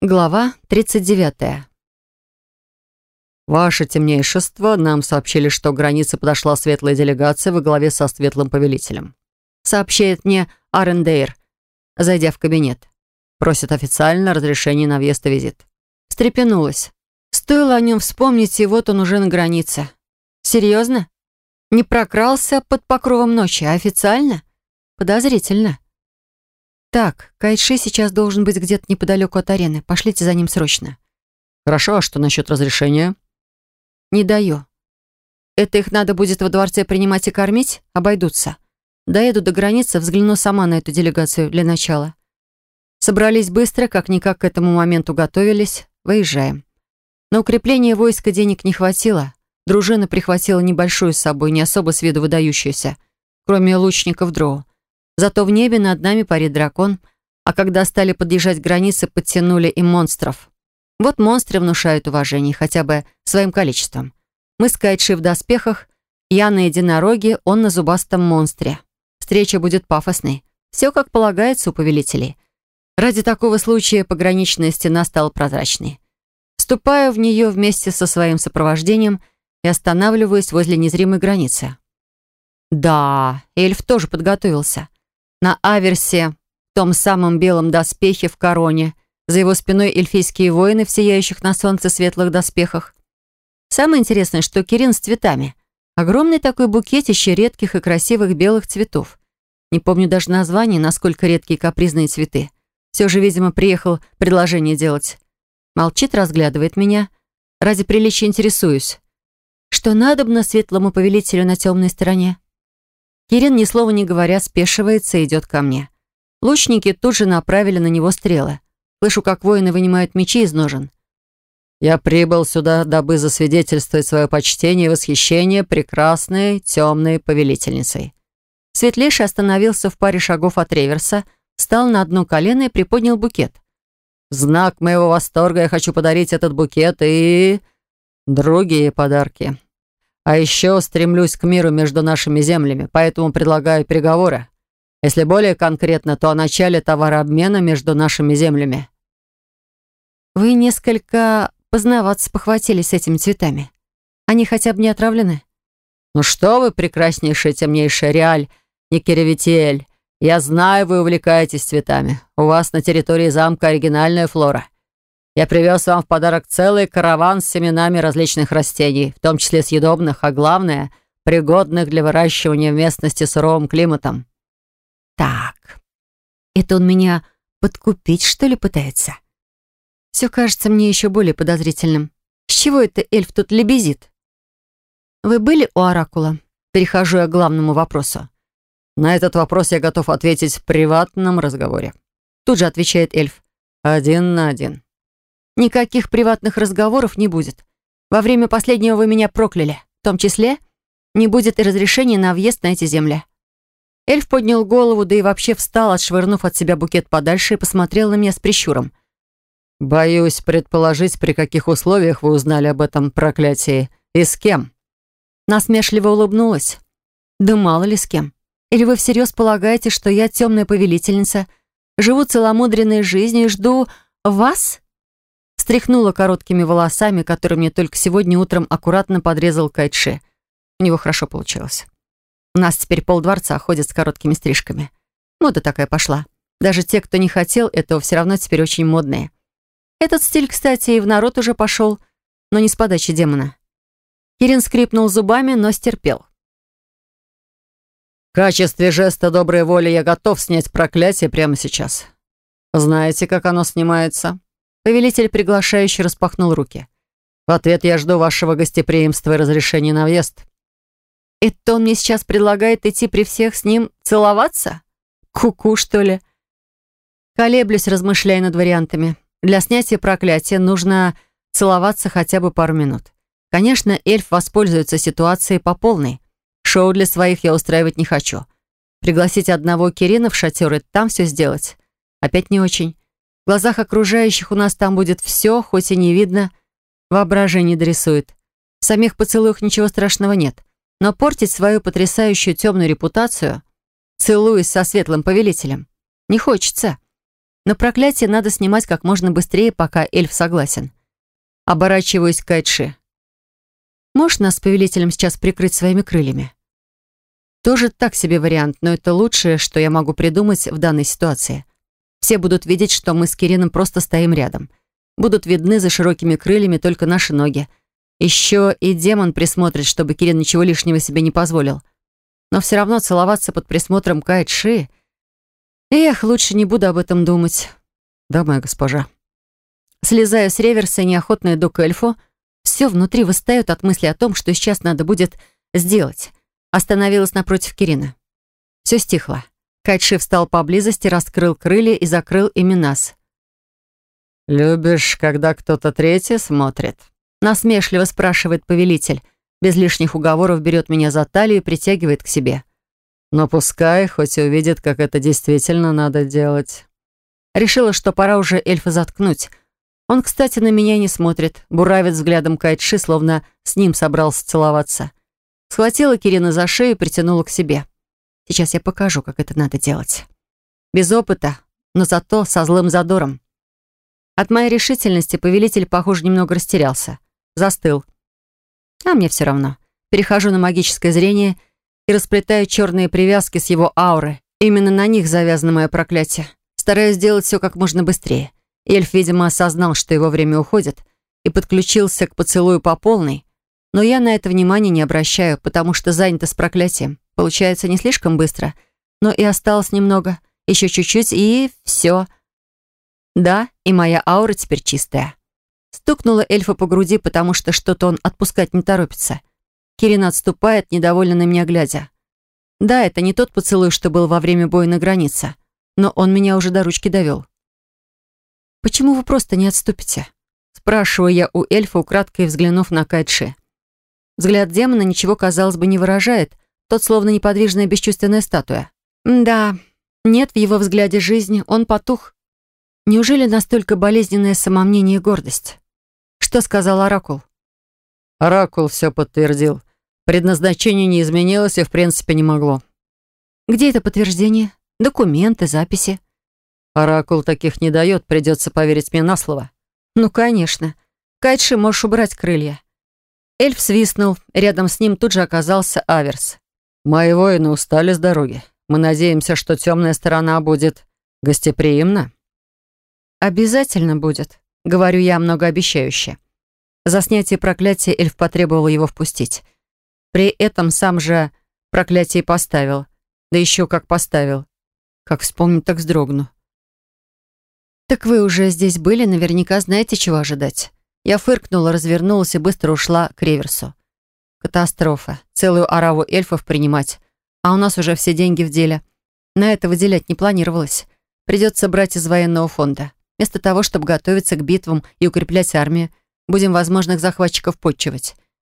Глава 39. «Ваше темнейшество, нам сообщили, что к границе подошла светлая делегация во главе со светлым повелителем», сообщает мне Арендейр, зайдя в кабинет. Просит официально разрешение на въезд и визит. Встрепенулась. Стоило о нем вспомнить, и вот он уже на границе. Серьезно? Не прокрался под покровом ночи, а официально? Подозрительно. Так, Кайши сейчас должен быть где-то неподалеку от арены. Пошлите за ним срочно. Хорошо, а что насчет разрешения? Не даю. Это их надо будет во дворце принимать и кормить? Обойдутся. Доеду до границы, взгляну сама на эту делегацию для начала. Собрались быстро, как-никак к этому моменту готовились. Выезжаем. На укрепление войска денег не хватило. Дружина прихватила небольшую с собой, не особо с виду выдающуюся, кроме лучников дроу. Зато в небе над нами парит дракон, а когда стали подъезжать к границе, подтянули и монстров. Вот монстры внушают уважение хотя бы своим количеством. Мы с Кайтши в доспехах, я на единороге, он на зубастом монстре. Встреча будет пафосной. Все как полагается у повелителей. Ради такого случая пограничная стена стала прозрачной. Вступаю в нее вместе со своим сопровождением и останавливаюсь возле незримой границы. Да, эльф тоже подготовился на аверсе, в том самом белом доспехе в короне, за его спиной эльфийские воины в сияющих на солнце светлых доспехах. Самое интересное, что Кирин с цветами. Огромный такой букетище редких и красивых белых цветов. Не помню даже название, насколько редкие капризные цветы. Все же, видимо, приехал предложение делать. Молчит, разглядывает меня. Ради приличия интересуюсь. Что надобно светлому повелителю на темной стороне? Кирин, ни слова не говоря, спешивается и идет ко мне. Лучники тут же направили на него стрелы. Слышу, как воины вынимают мечи из ножен. «Я прибыл сюда, дабы засвидетельствовать свое почтение и восхищение прекрасной темной повелительницей». Светлейший остановился в паре шагов от реверса, встал на одно колено и приподнял букет. «В знак моего восторга я хочу подарить этот букет и... другие подарки. А еще стремлюсь к миру между нашими землями, поэтому предлагаю переговоры. Если более конкретно, то о начале товарообмена между нашими землями. Вы несколько поздновато похватились с этими цветами. Они хотя бы не отравлены? Ну что вы, прекраснейшая, темнейшая Реаль, Никеревитиэль. Я знаю, вы увлекаетесь цветами. У вас на территории замка оригинальная флора. Я привез вам в подарок целый караван с семенами различных растений, в том числе съедобных, а главное, пригодных для выращивания в местности с суровым климатом. Так, это он меня подкупить, что ли, пытается? Все кажется мне еще более подозрительным. С чего это эльф тут лебезит? Вы были у Оракула? Перехожу я к главному вопросу. На этот вопрос я готов ответить в приватном разговоре. Тут же отвечает эльф. Один на один. Никаких приватных разговоров не будет. Во время последнего вы меня прокляли. В том числе не будет и разрешения на въезд на эти земли». Эльф поднял голову, да и вообще встал, отшвырнув от себя букет подальше и посмотрел на меня с прищуром. «Боюсь предположить, при каких условиях вы узнали об этом проклятии и с кем?» Насмешливо улыбнулась. «Да мало ли с кем. Или вы всерьез полагаете, что я темная повелительница, живу целомудренной жизнью и жду вас?» Стряхнула короткими волосами, которые мне только сегодня утром аккуратно подрезал Кайтше. У него хорошо получилось. У нас теперь полдворца ходят с короткими стрижками. Мода такая пошла. Даже те, кто не хотел этого, все равно теперь очень модные. Этот стиль, кстати, и в народ уже пошел, но не с подачи демона. Кирин скрипнул зубами, но стерпел. В качестве жеста доброй воли я готов снять проклятие прямо сейчас. Знаете, как оно снимается? Повелитель приглашающий распахнул руки. «В ответ я жду вашего гостеприимства и разрешения на въезд». «Это он мне сейчас предлагает идти при всех с ним целоваться? Куку, -ку, что ли?» Колеблюсь, размышляя над вариантами. Для снятия проклятия нужно целоваться хотя бы пару минут. Конечно, эльф воспользуется ситуацией по полной. Шоу для своих я устраивать не хочу. Пригласить одного Кирина в шатер и там все сделать. Опять не очень. В глазах окружающих у нас там будет все, хоть и не видно. Воображение дорисует. В самих поцелуях ничего страшного нет. Но портить свою потрясающую темную репутацию, целуясь со светлым повелителем, не хочется. Но проклятие надо снимать как можно быстрее, пока эльф согласен. Оборачиваюсь к Кайтши. Можешь нас с повелителем сейчас прикрыть своими крыльями? Тоже так себе вариант, но это лучшее, что я могу придумать в данной ситуации. Все будут видеть, что мы с Кирином просто стоим рядом. Будут видны за широкими крыльями только наши ноги. Еще и демон присмотрит, чтобы Кирин ничего лишнего себе не позволил. Но все равно целоваться под присмотром Кайтши... Эх, лучше не буду об этом думать. Да, моя госпожа. Слезаю с реверса и неохотно иду к эльфу. Все внутри выстает от мысли о том, что сейчас надо будет сделать. Остановилась напротив Кирина. Все стихло. Кайтши встал поблизости, раскрыл крылья и закрыл ими нас. «Любишь, когда кто-то третий смотрит?» Насмешливо спрашивает повелитель. Без лишних уговоров берет меня за талию и притягивает к себе. «Но пускай, хоть и увидит, как это действительно надо делать». Решила, что пора уже эльфа заткнуть. Он, кстати, на меня не смотрит, буравит взглядом Кайтши, словно с ним собрался целоваться. Схватила Кирина за шею и притянула к себе. Сейчас я покажу, как это надо делать. Без опыта, но зато со злым задором. От моей решительности повелитель, похоже, немного растерялся. Застыл. А мне все равно. Перехожу на магическое зрение и расплетаю черные привязки с его ауры. Именно на них завязано мое проклятие. Стараюсь сделать все как можно быстрее. Эльф, видимо, осознал, что его время уходит, и подключился к поцелую по полной. Но я на это внимания не обращаю, потому что занята с проклятием. Получается не слишком быстро, но и осталось немного. Еще чуть-чуть, и все. Да, и моя аура теперь чистая. Стукнула эльфа по груди, потому что что-то он отпускать не торопится. Кирин отступает, недовольно на меня глядя. Да, это не тот поцелуй, что был во время боя на границе, но он меня уже до ручки довел. «Почему вы просто не отступите?» Спрашиваю я у эльфа, украдкой взглянув на Кайтши. Взгляд демона ничего, казалось бы, не выражает, тот словно неподвижная бесчувственная статуя. Да, нет в его взгляде жизни, он потух. Неужели настолько болезненное самомнение и гордость? Что сказал Оракул? Оракул все подтвердил. Предназначение не изменилось и в принципе не могло. Где это подтверждение? Документы, записи? Оракул таких не дает, придется поверить мне на слово. Ну, конечно. Кайтши, можешь убрать крылья. Эльф свистнул, рядом с ним тут же оказался Аверс. «Мои воины устали с дороги. Мы надеемся, что темная сторона будет гостеприимна». «Обязательно будет», — говорю я многообещающе. За снятие проклятия эльф потребовал его впустить. При этом сам же проклятие поставил. Да еще как поставил. Как вспомню, так вздрогну. «Так вы уже здесь были, наверняка знаете, чего ожидать». Я фыркнула, развернулась и быстро ушла к реверсу. Катастрофа. Целую ораву эльфов принимать. А у нас уже все деньги в деле. На это выделять не планировалось. Придется брать из военного фонда. Вместо того, чтобы готовиться к битвам и укреплять армию, будем возможных захватчиков подчивать.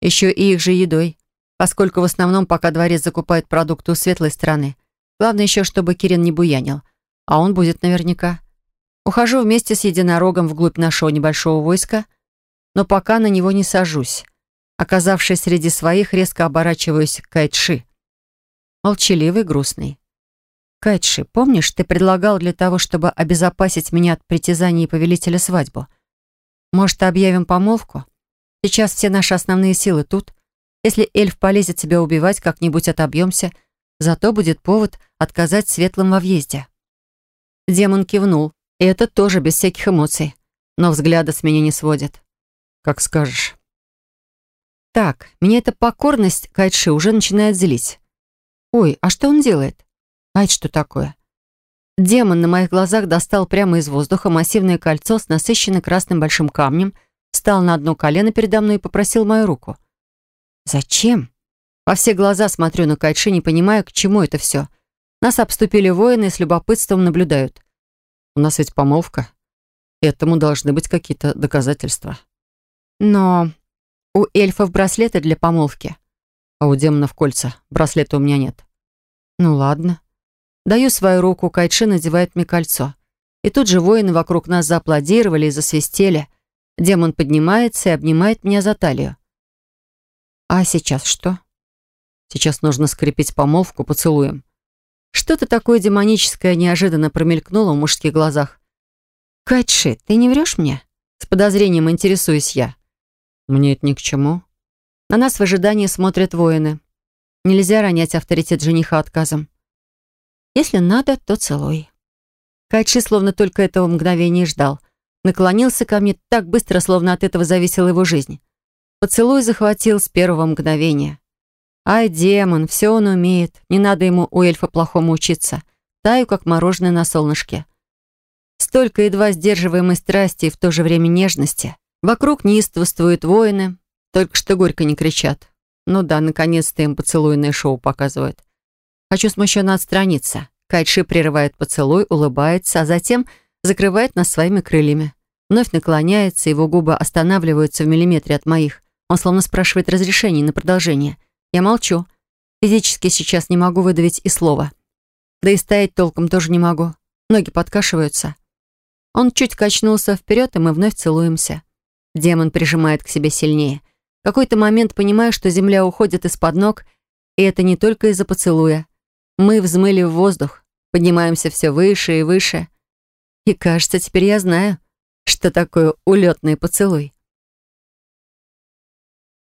Еще и их же едой. Поскольку в основном пока дворец закупает продукты у светлой стороны. Главное еще, чтобы Кирин не буянил. А он будет наверняка. Ухожу вместе с единорогом вглубь нашего небольшого войска, но пока на него не сажусь. Оказавшись среди своих, резко оборачиваюсь к Кайтши. Молчаливый, грустный. «Кайтши, помнишь, ты предлагал для того, чтобы обезопасить меня от притязаний повелителя свадьбу? Может, объявим помолвку? Сейчас все наши основные силы тут. Если эльф полезет тебя убивать, как-нибудь отобьемся. Зато будет повод отказать светлым во въезде». Демон кивнул. И это тоже без всяких эмоций. Но взгляда с меня не сводит. «Как скажешь». Так, меня эта покорность Кайтши уже начинает злить. Ой, а что он делает? А это что такое? Демон на моих глазах достал прямо из воздуха массивное кольцо с насыщенно красным большим камнем, встал на одно колено передо мной и попросил мою руку. «Зачем?» Во все глаза смотрю на Кайтши, не понимая, к чему это все. Нас обступили воины и с любопытством наблюдают. «У нас ведь помолвка. Этому должны быть какие-то доказательства». «Но у эльфов браслеты для помолвки. А у демонов кольца. Браслета у меня нет. Ну ладно. Даю свою руку, Кайши надевает мне кольцо. И тут же воины вокруг нас зааплодировали и засвистели. Демон поднимается и обнимает меня за талию. А сейчас что? Сейчас нужно скрепить помолвку поцелуем. Что-то такое демоническое неожиданно промелькнуло в мужских глазах. Кайтши, ты не врешь мне? С подозрением интересуюсь я. Мне это ни к чему. На нас в ожидании смотрят воины. Нельзя ронять авторитет жениха отказом. Если надо, то целуй. Кайтши словно только этого мгновения ждал. Наклонился ко мне так быстро, словно от этого зависела его жизнь. Поцелуй захватил с первого мгновения. Ай, демон, все он умеет. Не надо ему у эльфа плохому учиться. Таю, как мороженое на солнышке. Столько едва сдерживаемой страсти и в то же время нежности. Вокруг неистовствуют воины, только что горько не кричат. Ну да, наконец-то им поцелуйное шоу показывают. Хочу смущенно отстраниться. Кайтши прерывает поцелуй, улыбается, а затем закрывает нас своими крыльями. Вновь наклоняется, его губы останавливаются в миллиметре от моих. Он словно спрашивает разрешение на продолжение. Я молчу. Физически сейчас не могу выдавить и слова. Да и стоять толком тоже не могу. Ноги подкашиваются. Он чуть качнулся вперед, и мы вновь целуемся. Демон прижимает к себе сильнее. В какой-то момент понимаю, что земля уходит из-под ног, и это не только из-за поцелуя. Мы взмыли в воздух, поднимаемся все выше и выше. И кажется, теперь я знаю, что такое улетный поцелуй.